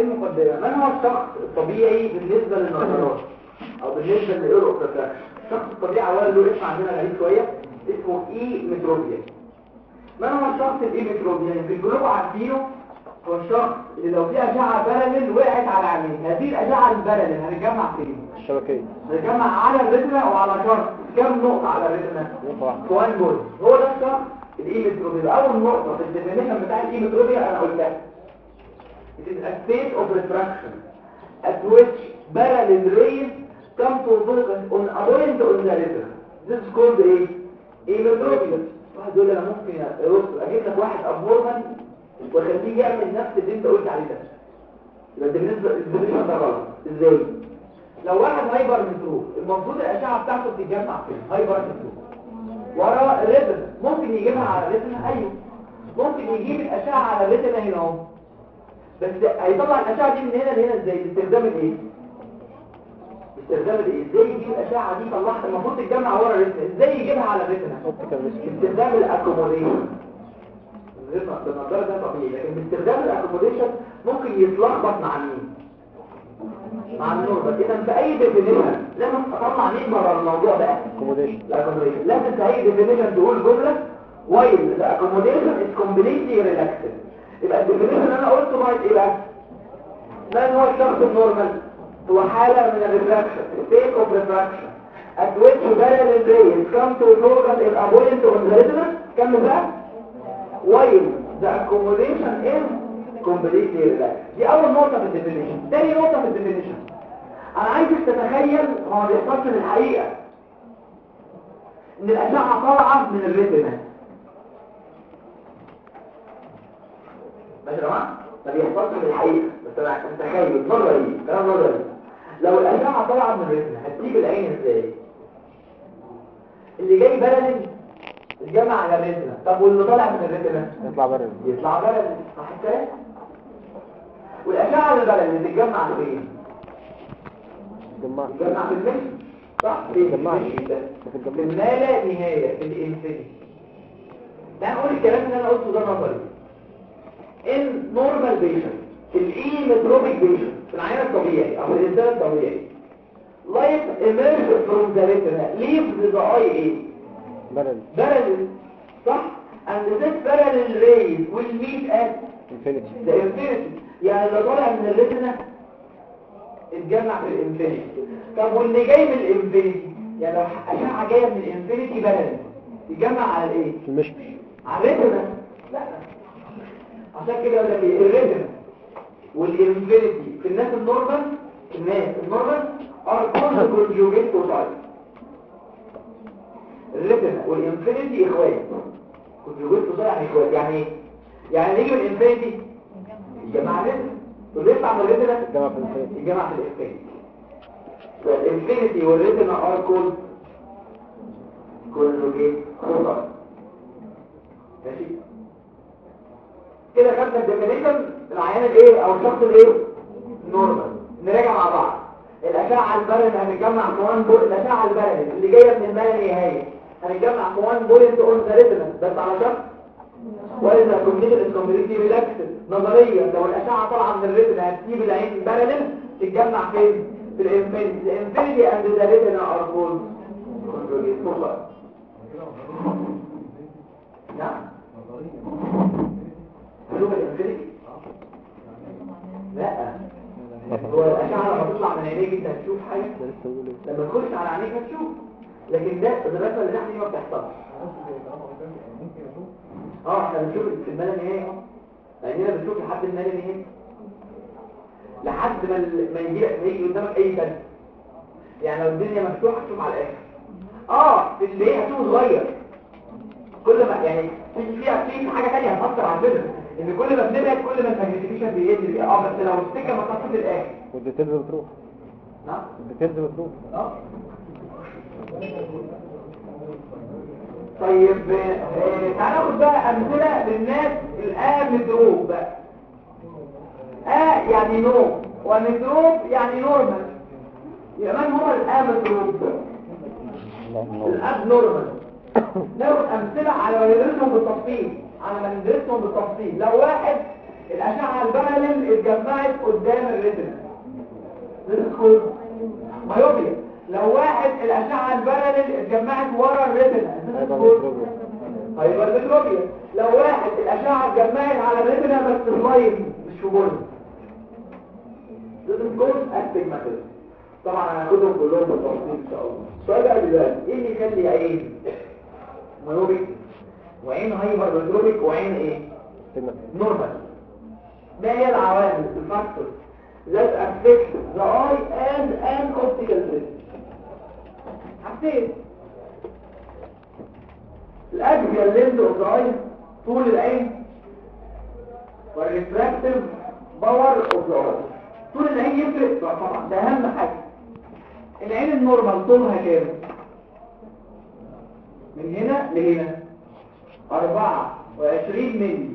المقدمة. من هو الشخص الطبيعي بالنسبة للنظرات؟ أو بالنسبة لل error الشخص الطبيعي اولا له اسم عندنا غريب شوية اسمه emmetropia من هو الشخص ال emmetropia في ال globe عارفينه هو الشخص اللي لو في أشعة parallel وقعت على عينيه. هذه الأشعة ال parallel هنتجمع فين؟ الشبكية. هنتجمع على ال retina وعلى شرط؟ كم نقطة على ال retina؟ نقطة واحدة. وان جول هو ده الشخص ال emmetropia أول نقطة في ال definition بتاع ال emmetropia أنا قلتها. It is a state of refraction at which parallel rays come to focus on a point on the retina. This is called إيه؟ emmetropia واحد يقول أنا ممكن أجيب لك واحد abnormal واخليه يعمل نفس اللي أنت قلت عليه ده يبقى بالنسبة لل definition ده غلط إزاي؟ لو واحد hypermetrope المفروض الأشعة بتاعته بتتجمع فين؟ hypermetrope ورا ال retina ممكن يجيبها على ال retina أيوه ممكن يجيب الأشعة على ال retina هنا أهو بس هيطلع الأشعة دي من هنا لهنا إزاي؟ باستخدام الإيه؟ باستخدام الإيه؟ إزاي يجيب الأشعة دي؟ طلعها المفروض تتجمع ورا ال retina إزاي يجيبها على ريسك باستخدام ال accommodation بالنظر ده طبيعي لكن باستخدام ال accommodation ممكن يتلخبط مع مين؟ مع النور. بس إذا في أي definition لازم أطلع مين بره الموضوع ده؟ accommodation ال accommodation لازم في أي definition تقول جملة while the accommodation is completely relaxed. يبقى ال definition اللي أنا قلته right إيه بقى؟ من هو الشخص ال normal. هو حالة من ال refraction state of refraction. At which parallel rays come to focus in a point on the retina كم بقى while the accommodation is completely relaxed. دي أول نقطة في ال definition تاني نقطة في ال definition أنا عايزك تتخيل هو ما بيحصلش في الحقيقة إن الاشعة طالعة من الريتنا ماشي يا جماعة؟ ما بيحصلش في الحقيقة. بس أنا متخيل نظري كلام نظري لو الاشعه طالعه من الريتنا هتجيب العين إزاي؟ اللي جاي بلد الجمع على الريتنا طب واللي طالع من الريتنا يطلع بره يطلع بلد صح الكلام والأشعة ال parallel اللي تتجمع فين؟ جماعة تتجمع في المشمش صح. تتجمعش. المشمش ده في في الجماعة الما لا نهايه في ال infinity ده نقول الكلام اللي أنا قلته ده نظري. ان normal patient ال emmetropic patient في العيان الطبيعي أو الإنسان الطبيعي. Light emerges from the retina leaves the eye إيه parallel. صح؟ And this parallel rays will meet at infinity the infinity. يعني اللي طالع من ال retina اتجمع في ال infinity. طب واللي جاي من ال infinity؟ يعني لو أشعة جاية من ال infinity parallel يتجمع على الايه المشمش على ال retina لا. عشان كده يقول لك إيه؟ ال retina وال infinity. في الناس ال normal الناس ال normal are called conjugate foci ال retina وال infinity اخوات conjugate foci يعني اخوات يعني إيه يعني اللي يجي من ال infinity ال retina واللي يطلع من ال retina الجامعة في ال infinity. الجماعة في ال infinity. ال infinity وال retina are called conjugate foci ماشي؟ كده خدنا ال definition العيان الإيه أو الشخص الإيه؟ normal نراجع مع بعض. الأشعة البارد هنتجمع في 1 بول الأشعة البارد اللي جاية من المال النهائي. هنتجمع في 1 بوينت اون ذا ريتنا بس على شرط وإذا الكمبيوتر الكمبيوتر ريلاكس نظريا لو الأشعة طالعة من الريتنا هتسيب العين بارلل تتجمع فين؟ في الإنفينيتي. الانفينيتي اند ذا ريتنا ار فقط نعم شوف الانفينيتي لا. هو الأشعة لما تطلع من عينيك أنت هتشوف حاجة. إيه لما تخش على عينيك هتشوف. لكن ده الرسمه اللي تحت ما بتحصلش. آه إحنا بنشوف في المال اهو لاننا بنشوف لحد المال النهائي لحد ما ما يجي قدامك أي كلب يعني لو الدنيا مفتوحة تشوف على الآخر. آه في اللي هي هتشوف صغير. كل ما يعني في في في حاجة ثانية هتأثر على كده إن كل ما بنبعد كل ما ال magnification بيقل آه بس لو السكه ما تصل للاخر وال details بتروح نعم. ال details بتروح آه. طيب آه، تعالى ناخد بقى أمثلة للناس ال ametrope بقى. a يعني no و metrope يعني normal يبقى من هو ال ametrope اللهم نور الآب نورمال ناخد أمثلة على ندرسهم بالتفصيل. على ما ندرسهم بالتفصيل. لو واحد الأشعة الباراليل اتجمعت قدام الريتنا تدخل مايوبيا لو واحد الأشعة الباراليل اتجمعت ورا الريتنا تدخل هيبقى متروبيا لو واحد الأشعة اتجمعت على الريتنا بس اللايف مش في بول لازم تكون استجماتيزم طبعا هناخدهم كلهم بالتفصيل إن شاء الله. السؤال بقى دلوقتي إيه اللي يخلي عين myopic وعين hypermetropic وعين إيه؟ normal. ما هي العوامل ال factors. That affect the eye as an optical system حاجتين ال axial length of the eye طول العين وال refractive power of the eye طول العين يفرق. طبعا ده أهم حاجة. العين ال normal طولها كام؟ من هنا لهنا. 24 مللي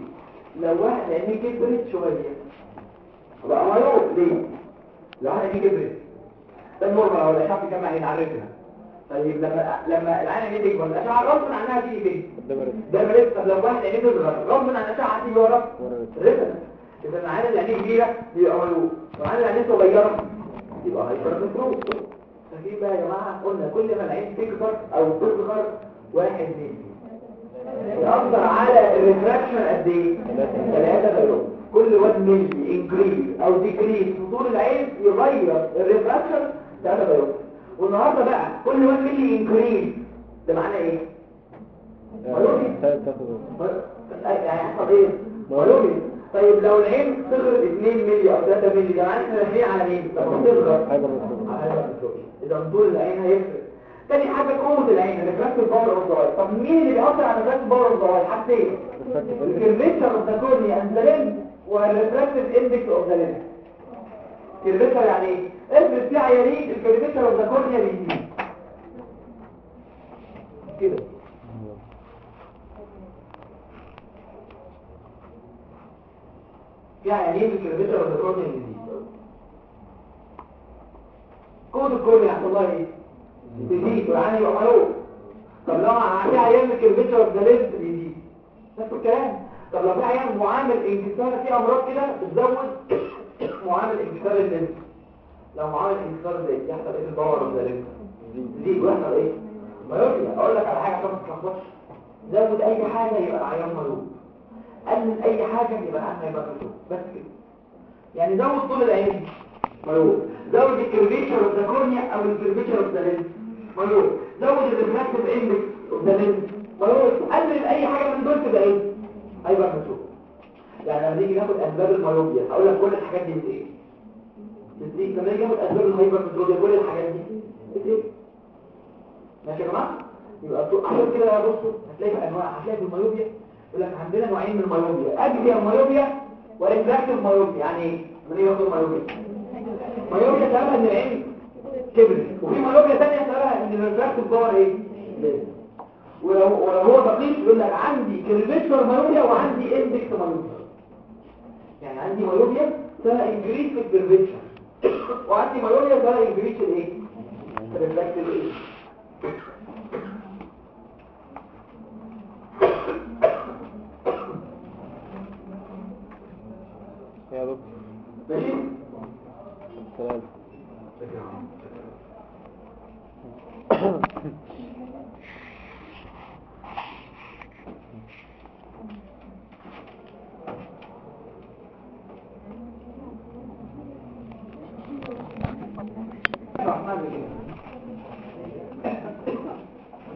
لو واحد عينيه كبرت شوية. بقى مريض ليه؟ لو واحد عينيه كبرت. ده ال normal أو الاشعه كام عين عرفنا طيب لما لما العين دي تكبر الاشعه غصب عنها تيجي فين ده مريض طب لو واحد عينيه تصغر غصب عن الاشعه تيجي ورا. retina إذا العين اللي عينيه كبيرة بيبقى مريض والعين اللي عينيه صغيرة يبقى hypermetrope فاكرين بقى يا جماعة؟ قلنا كل ما العين تكبر أو تصغر واحد مللي يأثر على ال refraction قد إيه؟ 3 بيوم كل 1 مللي increase أو decrease في طول العين يغير ال refraction 3 diopter والنهاردة بقى كل 1 مللي increase ده معناه إيه؟ هيحصل إيه؟ مالومي. طيب لو العين صغرت 2 مللي أو 3 مللي ده معناه إحنا على مين؟ لما تصغر على ال hyper إذا طول العين هيفرق. تاني حاجة قوة العين ال refractive power of the طب مين اللي بيأثر على ال refractive power of the حاجتين. ال curvature of the cornea and the وال refractive index of the lens curvature يعني إيه؟ افرض في عيانين ال curvature of the cornea بيزيد كده. في عيانين ال curvature of the cornea بيزيد قوة ال cornea هيحصل لها إيه؟ بيزيد والعين يبقى myope طب لو في عيان ال curvature of the بيزيد نفس الكلام. طب لو في عيان معامل انكسار في أمراض كده بتزود معامل انكسار ال lens لو معامل انكسار زي يحصل إيه ال power of the lens يزيد ويحصل إيه؟ myopia أقول لك على حاجة عشان ما تتلخبطش. زود أي حاجة يبقى العيان ملوم قلل أي حاجة يبقى العيان hyper بس كده. يعني زود طول العين ملوم زود ال curvature of أو ال curvature of myope زود ال refractive index of the lens myope قلل أي حاجة من دول تبقى إيه؟ hypermetrope يعني لما نيجي ناخد أسباب ال myopia هقول لك كل الحاجات دي إيه بتزيد لما نيجي ناخد أسباب ال hypermetropia كل الحاجات دي بتزيد ماشي يا جماعة؟ يبقى عشان كده بصوا هتلاقي انواع هتلاقي في ال myopia يقول لك عندنا نوعين من ال myopia axial myopia و refractive myopia يعني إيه من إيه ياخد myopia myopia سببها ان العين كبرت وفي myopia ثانية سببها إن ال refractive power إيه؟ ولو ولو هو دقيق يقول لك عندي curvature myopia وعندي index myopia يعني عندي myopia سببها increase في ال curvature وعندي myopia سببها increase الإيه؟ ال refractive إيه يا دكتور ماشي سلام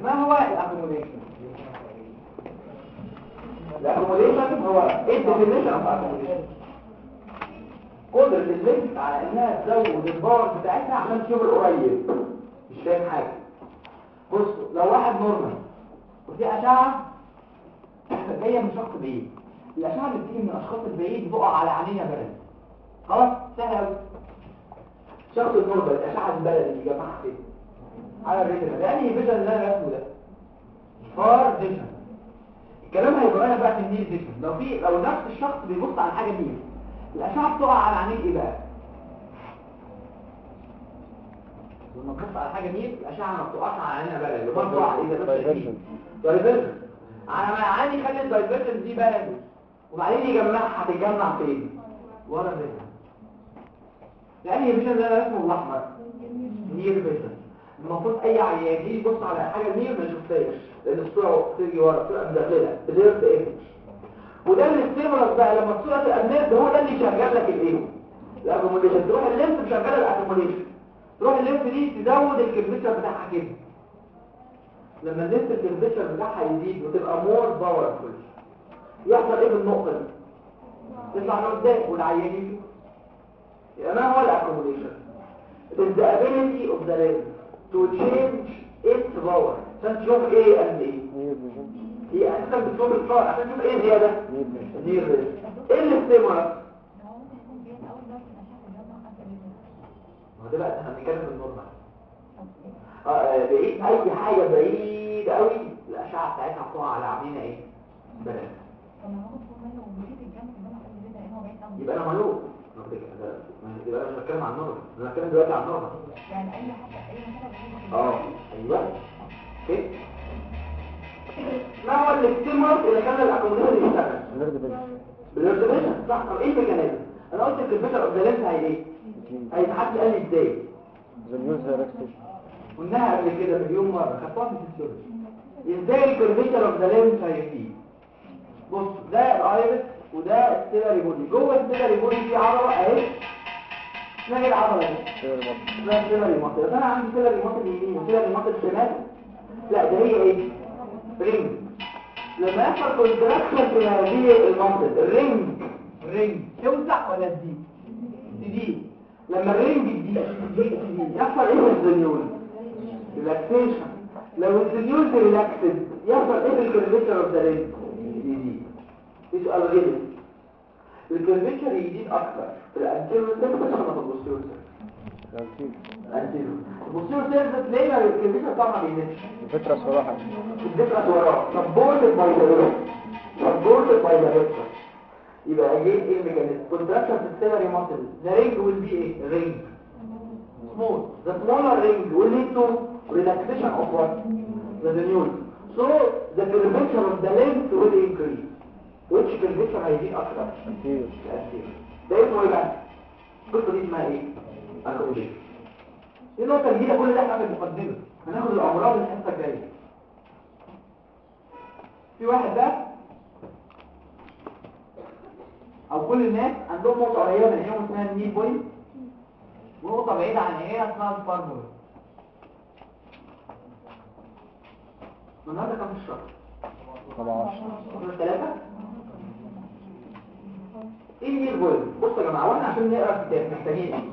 ما هو ال accommodation ال accommodation هو إيه ال definition قدرة ال lens على إنها تزود ال power بتاعتها عشان تشوف القريب. مش فاهم حاجة. بصوا لو واحد normal وفي أشعة جاية من شخص بعيد. الأشعة اللي بتيجي من الأشخاص البعيد بتقع على عينينا parallel خلاص سهل شخص النورمال الاشعة البلد اللي جمعها فين على الريتنا يعني فيجن اللي أنا رسمه ده. فار فيجن الكلام هيبقى أنا بقى في النيل فيجن لو في لو نفس الشخص بيبص على حاجة نيل الاشعه بتقع على عينيه إيه بقى؟ لما تبص على حاجة نيل الاشعه ما بتقعش على عينينا بقى. اللي بتقع إيه ده. دايفرجن على ما عيني خلت الدايفرجن دي بقى وبعدين يجمعها هتتجمع فين؟ ورا يعني vision ده اسمه الاحمر near vision المفروض أي عيان يبص على حاجة near ما يشوفهاش لأن الصورة تيجي ورا بتبقى مدخله blurred image وده اللي ال stimulus بقى لما الصورة تبقى blurred هو ده اللي يشغل لك الايه ال accommodation تروح الليمف مشغلة ال accommodation تروح الليمف دي تزود ال curvature بتاعها كده. لما نسبه ال curvature بتاعها يزيد وتبقى more powerful يحصل إيه بالنقطة دي؟ تطلع لقدام والعيان يجي. يبقى ما هو ال accommodation It is the ability of the lens to change its power. عشان تشوف إيه and إيه هي أساسا بتشوف ال far عشان تشوف إيه زياده دي إيه اللي stimulus ما ده بقى إحنا بنتكلم في ال normal آه بعيد اي حاجة بعيد قوي الاشعه بتاعتها هتقع على عينينا إيه parallel يبقى أنا ملوك أنا بتكلم عن ال normal أنا بتكلم دلوقتي عن ال normal آه أيوه okay ما هو ال stimulus اللي خلى ال accommodation يشتغل ال blurred vision صح طب إيه ال mechanism أنا قلت ال curvature lens هي إيه هيتحط قال لي إزاي قلناها قبل كده مليون مره خدتها في الفسيولوجي إزاي ال curvature lens هيزيد بص ده ال iris وده ال ciliary body جوه ال ciliary body في عضلة أهي. اسمها العضلة دي. muscle اسمها ciliary muscle أنا عندي ciliary muscle يمين و ciliary muscle شمال لا ده هي إيه؟ ring. لما يحصل contraction في هذه ال muscle ال ring. ال ring توسع ولا تضيق تزيد لما الرينج تزيد يحصل إيه في الزنيول؟ ريلاكسيشن لو الزنيول ريلاكسد يحصل إيه في الكيرفيتشر اوف ذا رينج في سؤال غير الكيرفيتشر يزيد أكتر. في الانتيريور سيرفيس ولا في البوستيريور سيرفيس الانتيريور البوستيريور سيرفيس ليه الكيرفيتشر طبعا ما بيزيدش الفكرة صراحة الذكرى وراه سبورتد باي ذا ريت سبورتد باي ذا يبقى again إيه ال mechanism contraction في ال ciliary muscle. The ring will be إيه ring smaller. The smaller ring will lead to relaxation of what? The zonule so the curvature of the lens will increase. Which curvature هيزيد أكتر الأسير. ده اسمه إيه بقى القصة دي اسمها إيه؟ accommodation دي نقطة جديدة كل ده إحنا المقدمه هناخد الأمراض الحصه الجايه في واحد ده أو كل الناس عندهم نقطة قريبة من عينيهم اسمها ال near point. ونقطة بعيدة عن عينيها اسمها ال far point النهارده كام في الشهر؟ طبعا دول ثلاثة؟ إيه ال near point؟ بصوا يا جماعة وإحنا عشان نقرأ الكتاب محتاجين إيه؟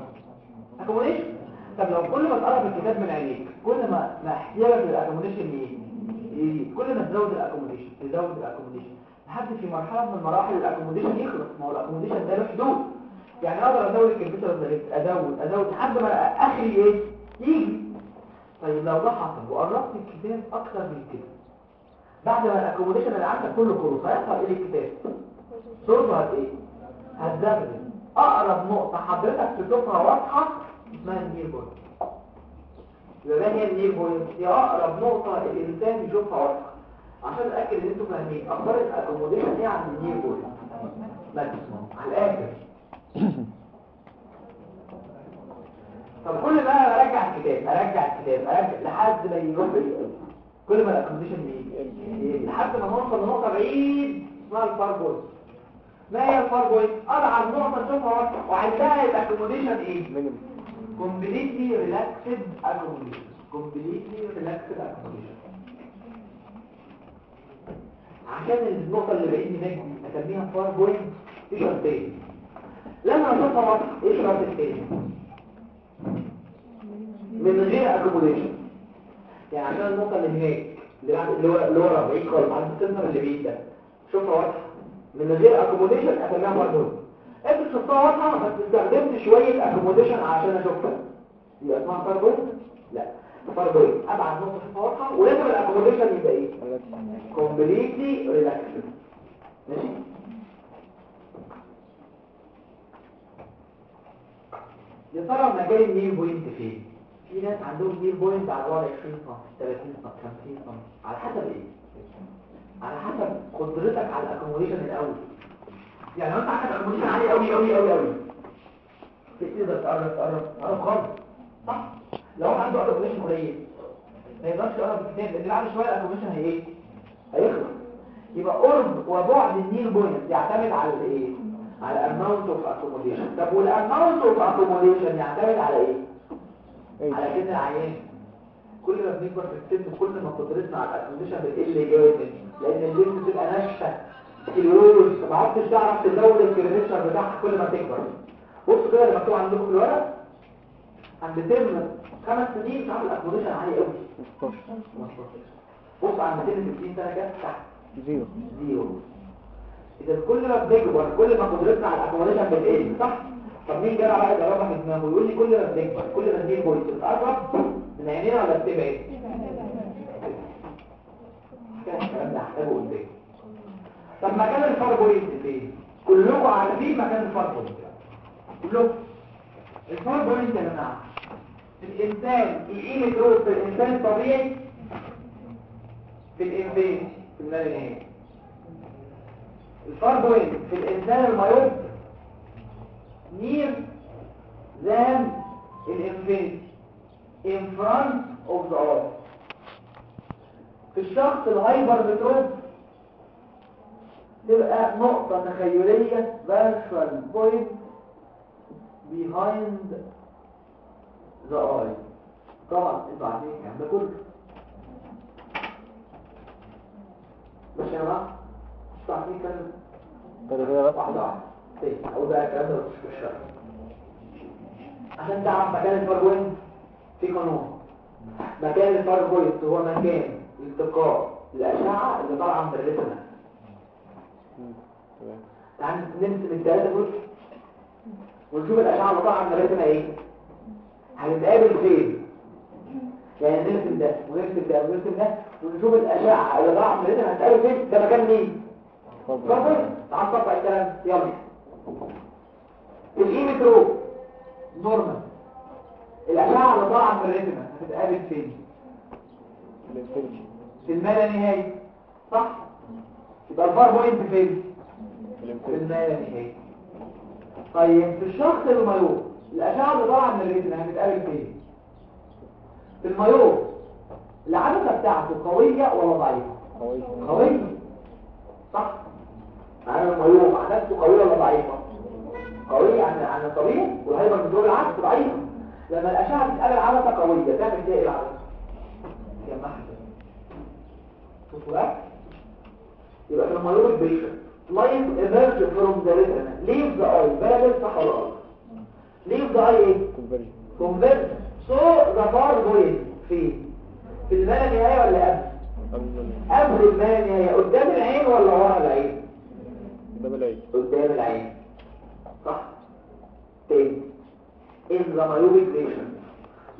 accommodation طب لو كل ما تقرب الكتاب من عينيك كل ما ما احتياجك لل accommodation إيه؟ كل ما تزود ال accommodation تزود ال accommodation لحد في مرحلة من المراحل ال accommodation يخلص ما هو ال accommodation ده له حدود يعني أقدر أزود ال curvature ده أزود أزود لحد ما آخري إيه؟ يجي طيب لو ده حصل وقربت الكتاب أكتر من كده بعد ما ال accommodation اللي عندك كله خلص هيحصل إيه الكتاب؟ صورته هت إيه؟ هتزغلل أقرب نقطة حضرتك تشوفها واضحة اسمها ال near point يبقى هي ال near point هي أقرب نقطة الإنسان يشوفها واضحة. عشان أتأكد إن أنتوا فاهمين أخبار ال accommodation إيه عند ال near point maximum على الآخر. طب كل ما ارجع الكتاب ارجع الكتاب ارجع لحد ما يروح كل ما ال accommodation يقل لحد ما نوصل لنقطة بعيد اسمها ال far point. ما هي ال far point ابعد نقطة واضحة وعندها ال accommodation إيه؟ minimum completely relaxed accommodation completely relaxed accommodation عشان النقطة اللي بعيد دي أسميها far point في شرطين لما واضحة إيه الشرط التاني من غير accommodation يعني عشان النقطة اللي هناك اللي بعد اللي ورا بعيد خالص عند ال center اللي بعيد ده؟ شوفها واضحة من غير accommodation اسميها point أنت شفتها واضحة بس استخدمت شوية accommodation عشان اشوفها يبقى اسمها far point لا. far point أبعد نقطة شوفها واضحة ولازم ال accommodation يبقى إيه؟ Completely relaxed. ماشي؟ يا ترى مكان ال near point فين؟ في ناس عندهم near point على بعد 20 سم 30 سم 50 سم على حسب إيه؟ على حسب قدرتك على ال accommodation الأول. يعني لو أنت عندك accommodation عالي قوي قوي قوي قوي تقدر تقرب تقرب. تقرب خالص. صح؟ لو عنده accommodation قليل. ما يقدرش يقرب كتير لأن بعد شوية ال accommodation هي إيه؟ هيخلص. يبقى قرب وبعد ال near point يعتمد على الإيه؟ على amount of accommodation. طب وال amount of accommodation يعتمد على إيه؟ إيه؟ على كده العيان. كل ما بنكبر في السن كل ما قدرتنا على ال accommodation بتقل جامد. لأن الجسم بتبقى ناشفة. sclerosed ما عدتش تعرف تزود ال curvature بتاعها كل ما تكبر. بصوا كده اللي مكتوب عندكم في الورق عند سن خمس سنين تعمل ال accommodation عالي قوي 16 بص عند سن 60 سنه كده تحت. زيرو. زيرو. إذا كل ما بنكبر كل ما قدرتنا على ال accommodation بتقل صح؟ طب مين جرى بقى يجربها في دماغه يقول لي كل ما بنكبر كل ما ال near point بتقرب؟ من عينينا ولا بتبعد؟ هحتاجه قدام طب مكان الفار بوينت فين كلكم عارفين مكان الفار بوينت كلكم. الفار بوينت يا جماعة؟ الإنسان القيمه روح في الإنسان الطبيعي؟ في الانفين في المال النهائي الفار بوينت في الإنسان المريض near than الانفين in front of the في الشخص الهايبر متروب تبقى نقطة تخيلية virtual point behind the eye. طبعا أنتوا عارفين الكلام ده كله ماشي يا جماعة؟ أنتوا عارفين الكلام ده بس. واحدة واحدة. طيب أقول بقى الكلام ده في الشرح. عشان تعرف مكان ال far point في قانون. مكان ال far point هو مكان. التقاء. الأشعة اللي طالعة من ال retina تعال نمسك الثلاثة دول ونشوف الأشعة اللي طالعة من ال retina إيه. هتتقابل فين؟ يعني نرسم ده ونرسم ده ونرسم ده ونشوف الأشعة اللي طالعة من ال retina هتتقابل فين؟ ده مكان مين؟ اتفضل. تعال نطبق الكلام يلا. ال emmetrope normal. الأشعة اللي طالعة من ال retina هتتقابل فين؟ في المالا نهائي صح؟ يبقى ال far point فين؟ في ال infinity المالا نهائي. طيب في الشخص ال myope الأشعة اللي طالعه من ال retina هتتقابل فين؟ في ال myope العدسة بتاعته قوية ولا ضعيفة؟ قوي قوية. صح؟ معنى ال myope عدسته قوية ولا ضعيفة؟ قوية عن عن الطبيعي وال hypermetrope العكس ضعيفة. لما الأشعة بتقابل عدسة قوية تعمل إيه العدسة؟ جمعها شوفوا بقى يبقى في ال myope patient light emerge from the retina leave the eye بلد صح ولا غلط leave the eye إيه؟ convergent so the far point. فين؟ في المال النهاية ولا قبل؟ قبل المال النهاية قدام العين ولا ورا العين؟ ده بالعيد قدام العين. صح. تاني in the myopic vision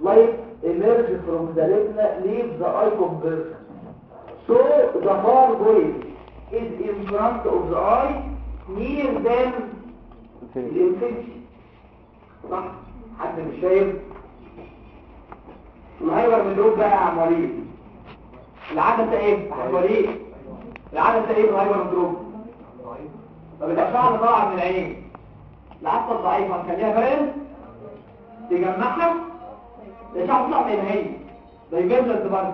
light emerge from the retina leaves the eye conversion. So the far going is in front of the eye near than الانفنتي صح حد مش فاهم ال hypermetrope بقى يا عم وليد؟ العدسه إيه؟ عم وليد. العدسه إيه؟ في ال hypermetrope طب الاشعه اللي طالعة من العين. العدسه الضعيفه نخليها فرن. تجمعها. الاشعه تطلع زي ما هي divergent برضه.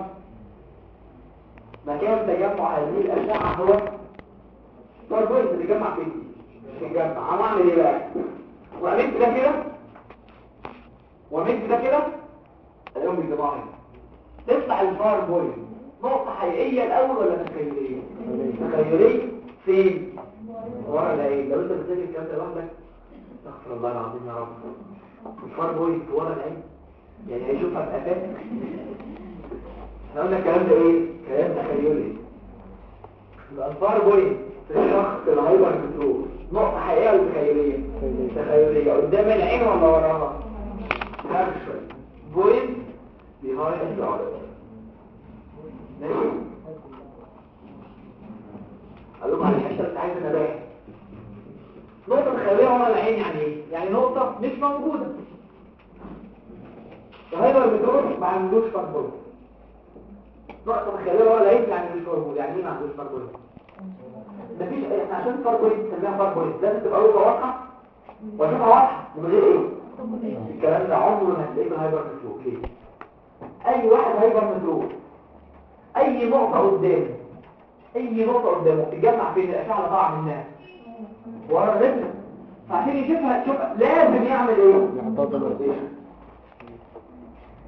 مكان تجمع هذه الاشعه هو far point بيجمع فين تجمع هنعمل إيه بقى؟ وعملت ده كده؟ وعملت ده كده؟ بيجمعوا هنا. تطلع ال far point نقطة حقيقية الأول ولا تخيلية؟ تخيلية. فين؟ ورا العين. لو أنت بتذاكر الكلام ده لوحدك استغفر الله العظيم يا رب. ال far point ورا العين. يعني هيشوفها بأفاق. إحنا قلنا الكلام ده إيه؟ كلام تخيلي. ال far point في الشخص ال hypermetrope نقطة حقيقية ولا تخيلية؟ تخيلية. قدام العين ولا وراها؟ point behind the eye ماشي؟ قال على الحتة اللي عايز نقطة تخيليه ورا العين يعني إيه؟ يعني نقطة مش موجودة. فال hypermetrope ما عندوش far point تخيليه ورا العين يعني مش موجود يعني إيه ما عندوش far point مفيش إحنا عشان far point نسميها far point لازم تبقى رؤيه واضحة وأشوفها واضحة من غير إيه؟ الكلام ده عمره ما هتلاقيه في ال hypermetrope. ليه؟ أي واحد hypermetrope أي نقطة قدامه أي نقطة قدامه تتجمع بين الأشعة اللي طالعة منها ورا الرجل. فعشان يشوفها شوف لازم يعمل إيه؟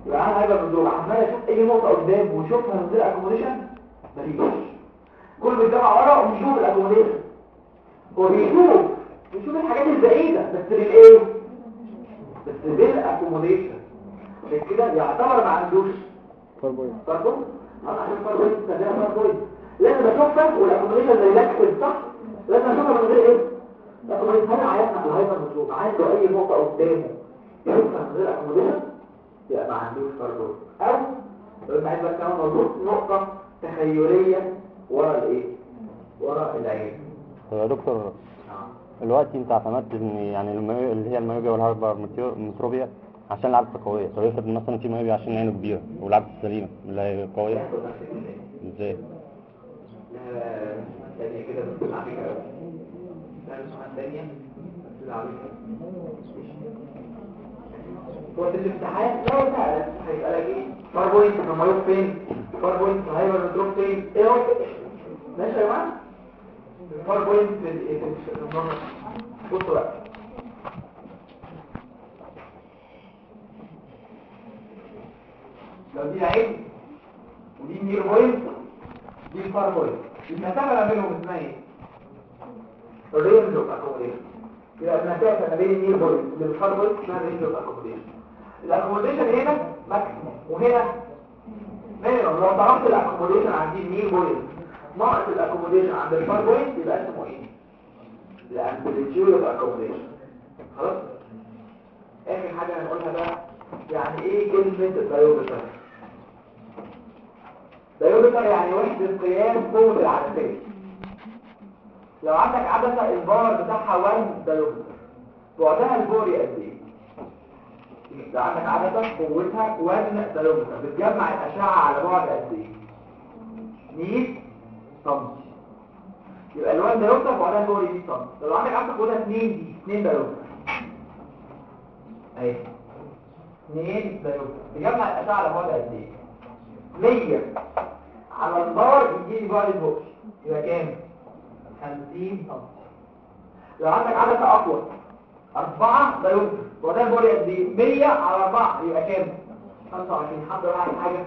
يبقى أنا هيبقى بالدور عمال أشوف أي نقطة قدام واشوفها من غير accommodation مفيش. كل بيتجمع ورا وبيشوف ال accommodation هو بيشوف بيشوف الحاجات البعيدة بس بالايه بس بال accommodation عشان كده يعتبر ما عندوش. برضه أنا عشان بين لازم أشوفها وال accommodation relaxed صح؟ لازم أشوفها من غير إيه؟ ال accommodation هل عيالنا في ال hyper مطلوب عنده أي نقطة قدامه يشوفها من غير accommodation يبقى ما عندوش far point أو لما عايز بس كمان موضوع نقطة تخيلية ورا الإيه؟ ورا العين. يا دكتور آه. دلوقتي أنت اعتمدت إن يعني اللي هي ال myopia وال hypermetropia عشان العدسه قوية. طب افرض مثلا في myopia عشان عينه كبيرة والعدسه سليمه اللي هي قويه. إزاي؟ ثانية كده عليك ثانية عليك هو في الامتحان لو سألك هيبقى لك إيه؟ far point ال myope فين؟ far point hypermetrope فين؟ إيه هو؟ ماشي يا جماعة. ال far point في ال- في ال- في النمط بصوا بقى. لو دي عين ودي near point. دي ال far point. المسافة ما بينهم اسمها إيه؟ ال range of accommodation يبقى المسافة ما بين ال near point وال far point اسمها ال range of accommodation ال accommodation هنا maximum وهنا minimum لو طرحت ال accommodation عند ال near point ناقص ال accommodation عند ال far point يبقى اسمه إيه؟ ال amplitude خلاص؟ اخر حاجة هنقولها بقى؟ يعني إيه كلمة diopter diopter يعني وحدة قياس قوة العدسية لو عندك عدسة ال power بتاعها 1 diopter بعدها البؤري قد إيه؟ لو عندك عدسة قوتها 1 diopter بتجمع الأشعة على بعد قد إيه؟ 100 سم يبقى ال 1 diopter بعدها البؤري 100 سم لو عندك عدسة قوتها 2 D. 2 diopter أهي. 2 diopter تجمع الأشعة على بعد قد إيه؟ 100 على ال power يجيلي بعد ال focus يبقى كام؟ 50 سم لو عندك عدسه أقوى 4 diopter. بعده البؤري قد إيه؟ 100 على 4 يبقى كام؟ 25 حد راح حاجة.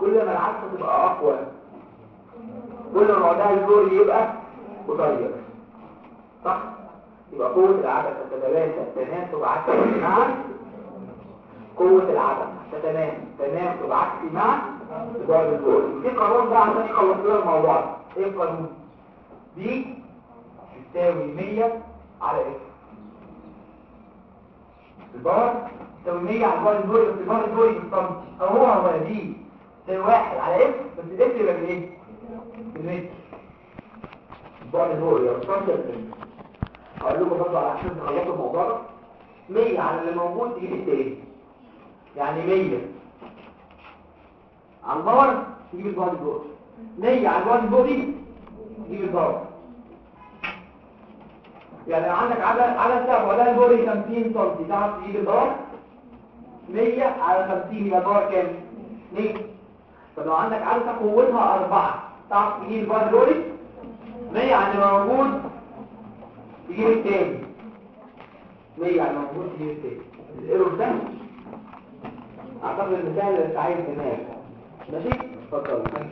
كل ما العدسه تبقى أقوى. كل ما بعدها البؤري يبقى قصير. صح؟ يبقى قوة العدسه تتلاشى تناسب عكسي مع قوة العدسه تمام تمام تبقى عكسي مع البعد البؤري في قانون بقى عشان يخلص لنا الموضوع. ده إيه القانون؟ D تساوي 100 على F البعد. تساوي 100 على البعد البؤري بس البعد البؤري بالسنتي أو هو D. تساوي 1 على F بس ال F يبقى بالايه بالمتر البار الدوري السنتي هقول لكم برضه على عشان تخلصوا الموضوع ده. 100 على اللي موجود تجيب التاني يعني 100 على الباور تجيب الباور الباور 100 على الباور دي تجيب الباور يعني عندك عدد عدد ساعة وعدد الباور 50 سم تعرف تجيب الباور؟ 100 على 50 يبقى الباور كام؟ 2 طب لو عندك عدسة قوتها 4 تعرف تجيب ال power ال power 100 على موجود تجيب التاني. 100 على اللي موجود تجيب التاني. ال error ده أعتقد المثال اللي عايز هناك ماشي؟ اتفضل.